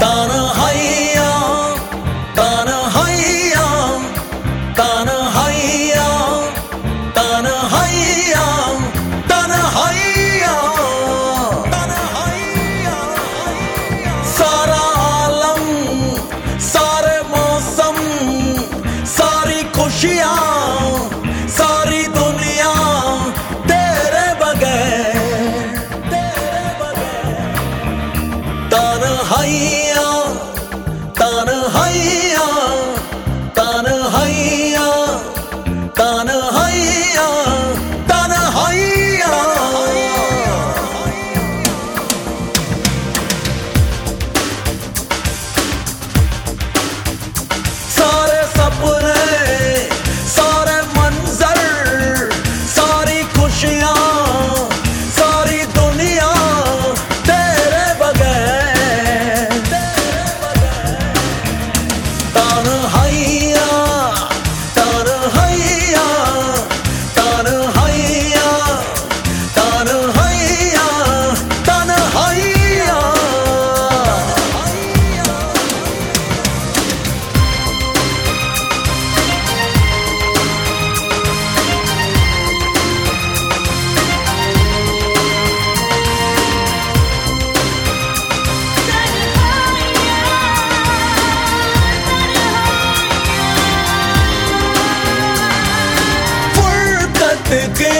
Tara खुशियाँ सारी दुनिया तेरे बगैर तेरे बगैर। तान हैया तान हैया pequeño.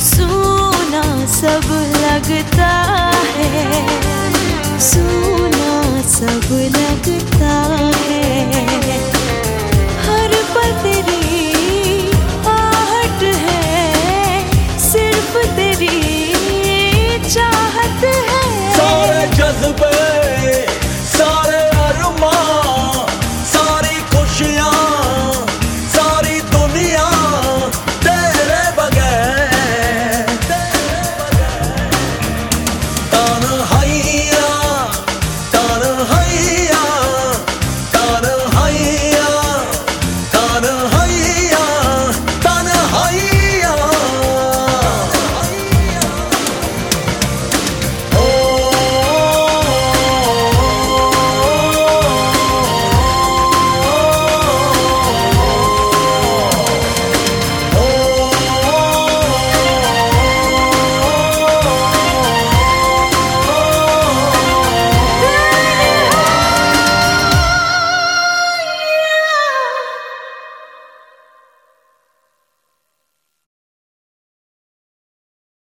सुना सब लगता है। सुना सब लगता है। हर पल तेरी आहट है। सिर्फ़ तेरी चाहत है। सारे जज्बे